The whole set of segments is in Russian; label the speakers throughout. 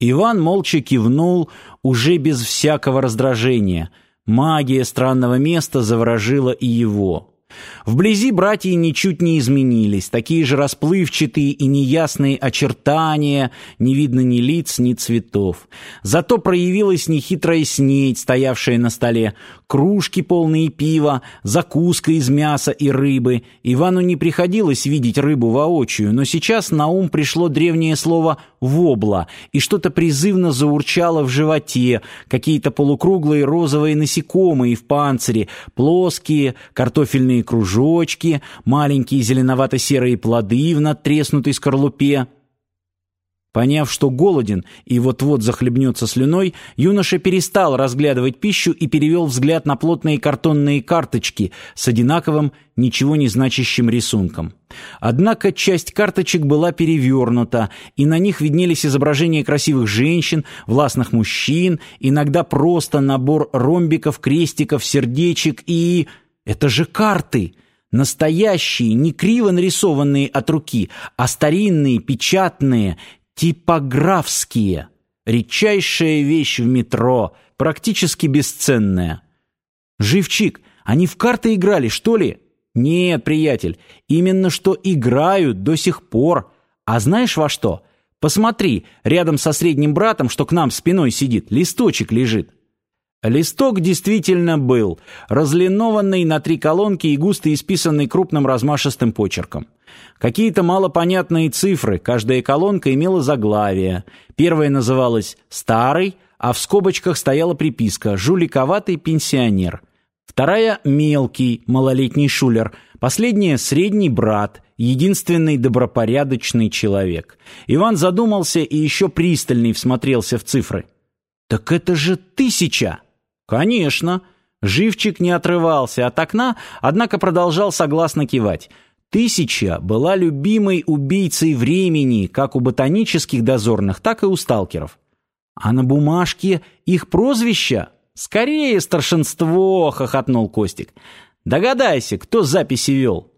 Speaker 1: Иван молча кивнул, уже без всякого раздражения. Магия странного места заворожила и его. Вблизи братья ничуть не изменились, такие же расплывчатые и неясные очертания, не видно ни лиц, ни цветов. Зато проявилась нехитрая снедь, стоявшая на столе, кружки полные пива, закуска из мяса и рыбы. Ивану не приходилось видеть рыбу воочию, но сейчас на ум пришло древнее слово «вобла», и что-то призывно заурчало в животе, какие-то полукруглые розовые насекомые в панцире, плоские, картофельные кружочки, маленькие зеленовато-серые плоды в надтреснутой скорлупе. Поняв, что голоден и вот-вот захлебнется слюной, юноша перестал разглядывать пищу и перевел взгляд на плотные картонные карточки с одинаковым, ничего не значащим рисунком. Однако часть карточек была перевернута, и на них виднелись изображения красивых женщин, властных мужчин, иногда просто набор ромбиков, крестиков, сердечек и... Это же карты! Настоящие, не криво нарисованные от руки, а старинные, печатные, типографские. Редчайшая вещь в метро, практически бесценная. «Живчик, они в карты играли, что ли?» «Нет, приятель, именно что играют до сих пор. А знаешь во что? Посмотри, рядом со средним братом, что к нам спиной сидит, листочек лежит». Листок действительно был, разлинованный на три колонки и густо исписанный крупным размашистым почерком. Какие-то малопонятные цифры, каждая колонка имела заглавие. Первая называлась «Старый», а в скобочках стояла приписка «Жуликоватый пенсионер». Вторая — «Мелкий», малолетний шулер. Последняя — «Средний брат», единственный добропорядочный человек. Иван задумался и еще пристальней всмотрелся в цифры. «Так это же тысяча!» «Конечно!» Живчик не отрывался от окна, однако продолжал согласно кивать. Тысяча была любимой убийцей времени, как у ботанических дозорных, так и у сталкеров. А на бумажке их прозвища? Скорее старшинство, хохотнул Костик. Догадайся, кто записи вел?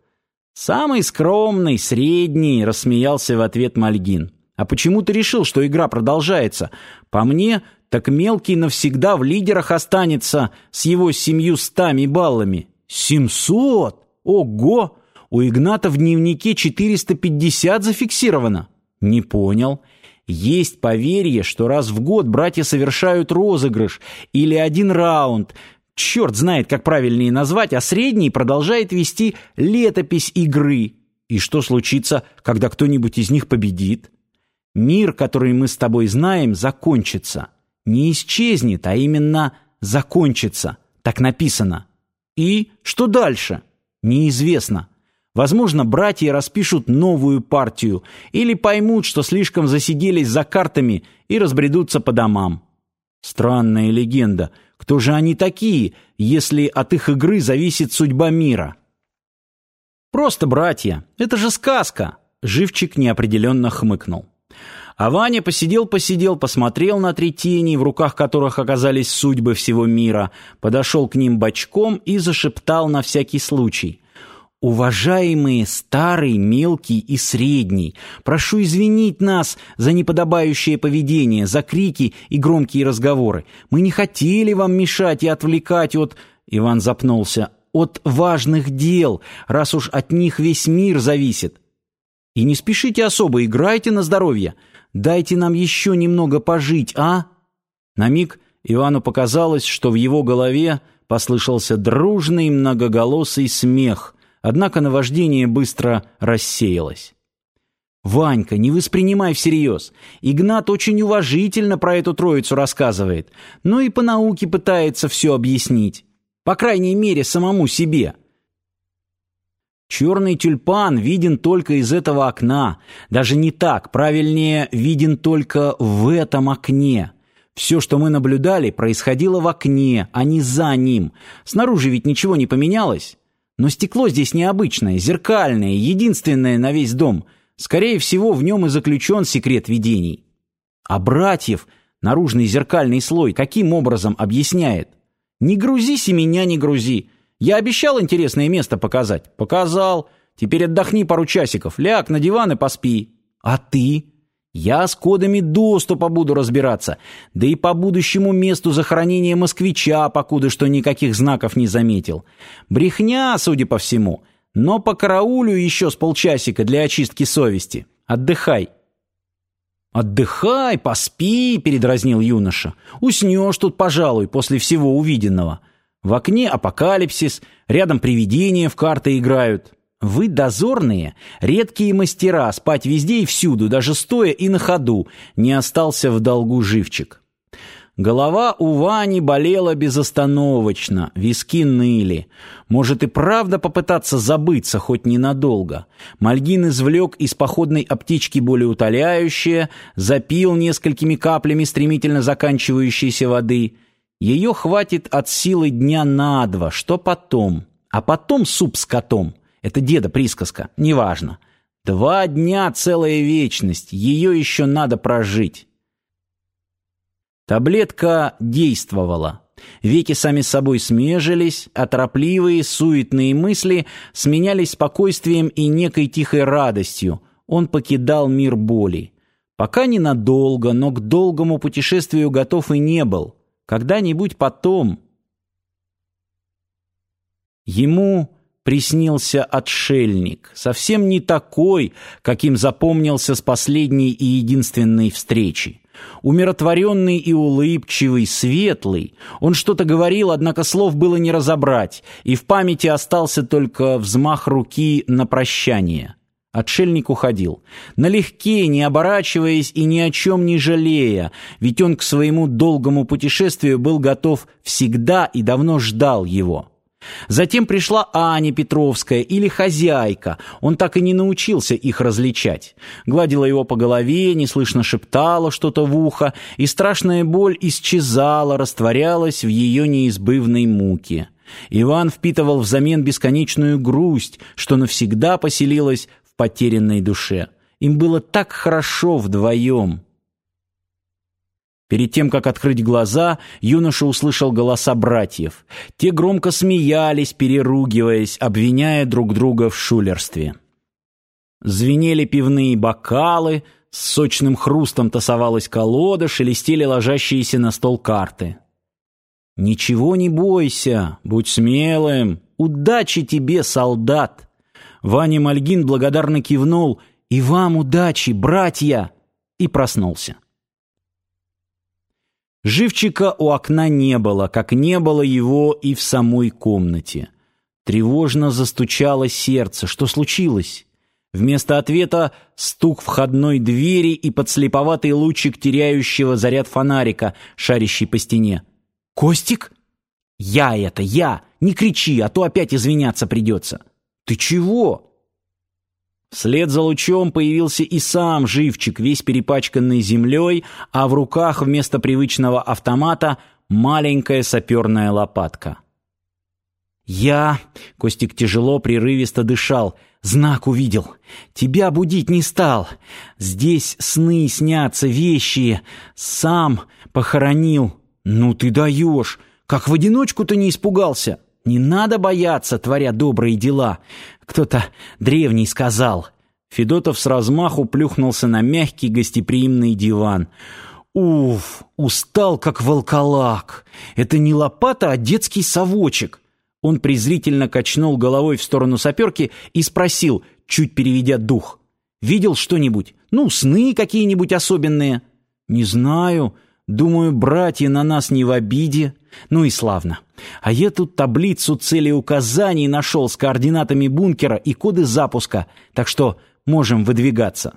Speaker 1: Самый скромный, средний, рассмеялся в ответ Мальгин. А почему ты решил, что игра продолжается? По мне, так мелкий навсегда в лидерах останется с его семьюстами баллами. Семьсот? Ого! У Игната в дневнике 450 зафиксировано. Не понял. Есть поверье, что раз в год братья совершают розыгрыш или один раунд. Черт знает, как правильнее назвать, а средний продолжает вести летопись игры. И что случится, когда кто-нибудь из них победит? Мир, который мы с тобой знаем, закончится не исчезнет, а именно закончится. Так написано. И что дальше? Неизвестно. Возможно, братья распишут новую партию или поймут, что слишком засиделись за картами и разбредутся по домам. Странная легенда. Кто же они такие, если от их игры зависит судьба мира? Просто братья. Это же сказка. Живчик неопределенно хмыкнул. А Ваня посидел-посидел, посмотрел на три тени, в руках которых оказались судьбы всего мира, подошел к ним бочком и зашептал на всякий случай. «Уважаемые старый, мелкий и средний, прошу извинить нас за неподобающее поведение, за крики и громкие разговоры. Мы не хотели вам мешать и отвлекать от...» Иван запнулся. «От важных дел, раз уж от них весь мир зависит». «И не спешите особо, играйте на здоровье. Дайте нам еще немного пожить, а?» На миг Ивану показалось, что в его голове послышался дружный многоголосый смех, однако наваждение быстро рассеялось. «Ванька, не воспринимай всерьез. Игнат очень уважительно про эту троицу рассказывает, но и по науке пытается все объяснить. По крайней мере, самому себе». Черный тюльпан виден только из этого окна. Даже не так, правильнее, виден только в этом окне. Все, что мы наблюдали, происходило в окне, а не за ним. Снаружи ведь ничего не поменялось. Но стекло здесь необычное, зеркальное, единственное на весь дом. Скорее всего, в нем и заключен секрет видений. А братьев наружный зеркальный слой каким образом объясняет? Не грузи семеня, не грузи. Я обещал интересное место показать. Показал. Теперь отдохни пару часиков, ляг на диван и поспи. А ты? Я с кодами доступа буду разбираться, да и по будущему месту захоронения москвича, покуда что никаких знаков не заметил. Брехня, судя по всему, но по караулю еще с полчасика для очистки совести. Отдыхай. «Отдыхай, поспи», — передразнил юноша. «Уснешь тут, пожалуй, после всего увиденного. В окне апокалипсис, рядом привидения в карты играют. Вы дозорные, редкие мастера, спать везде и всюду, даже стоя и на ходу, не остался в долгу живчик. Голова у Вани болела безостановочно, виски ныли. Может и правда попытаться забыться хоть ненадолго. Мальгин извлек из походной аптечки болеутоляющее, запил несколькими каплями стремительно заканчивающейся воды. Ее хватит от силы дня на два, что потом? А потом суп с котом — это деда присказка, неважно. Два дня — целая вечность, ее еще надо прожить. Таблетка действовала. Веки сами собой смежились, а торопливые, суетные мысли сменялись спокойствием и некой тихой радостью. Он покидал мир боли. Пока ненадолго, но к долгому путешествию готов и не был. Когда-нибудь потом. Ему приснился отшельник, совсем не такой, каким запомнился с последней и единственной встречи. Умиротворенный и улыбчивый, светлый. Он что-то говорил, однако слов было не разобрать, и в памяти остался только взмах руки на прощание. Отшельник уходил. Налегке, не оборачиваясь и ни о чем не жалея, ведь он к своему долгому путешествию был готов всегда и давно ждал его. Затем пришла Аня Петровская или хозяйка. Он так и не научился их различать. Гладила его по голове, неслышно шептала что-то в ухо, и страшная боль исчезала, растворялась в ее неизбывной муке. Иван впитывал взамен бесконечную грусть, что навсегда поселилась потерянной душе. Им было так хорошо вдвоем. Перед тем, как открыть глаза, юноша услышал голоса братьев. Те громко смеялись, переругиваясь, обвиняя друг друга в шулерстве. Звенели пивные бокалы, с сочным хрустом тасовалась колода, шелестели ложащиеся на стол карты. «Ничего не бойся, будь смелым, удачи тебе, солдат!» Ваня Мальгин благодарно кивнул «И вам удачи, братья!» и проснулся. Живчика у окна не было, как не было его и в самой комнате. Тревожно застучало сердце. Что случилось? Вместо ответа стук входной двери и подслеповатый лучик теряющего заряд фонарика, шарящий по стене. «Костик?» «Я это, я! Не кричи, а то опять извиняться придется!» «Ты чего?» Вслед за лучом появился и сам живчик, весь перепачканный землей, а в руках вместо привычного автомата маленькая саперная лопатка. «Я...» — Костик тяжело, прерывисто дышал. «Знак увидел. Тебя будить не стал. Здесь сны снятся, вещи. Сам похоронил. Ну ты даешь! Как в одиночку-то не испугался!» Не надо бояться, творя добрые дела. Кто-то древний сказал. Федотов с размаху плюхнулся на мягкий гостеприимный диван. Уф, устал как волколак. Это не лопата, а детский совочек. Он презрительно качнул головой в сторону саперки и спросил, чуть переведя дух. «Видел что-нибудь? Ну, сны какие-нибудь особенные?» «Не знаю. Думаю, братья на нас не в обиде. Ну и славно. А я тут таблицу целеуказаний нашел с координатами бункера и коды запуска, так что можем выдвигаться.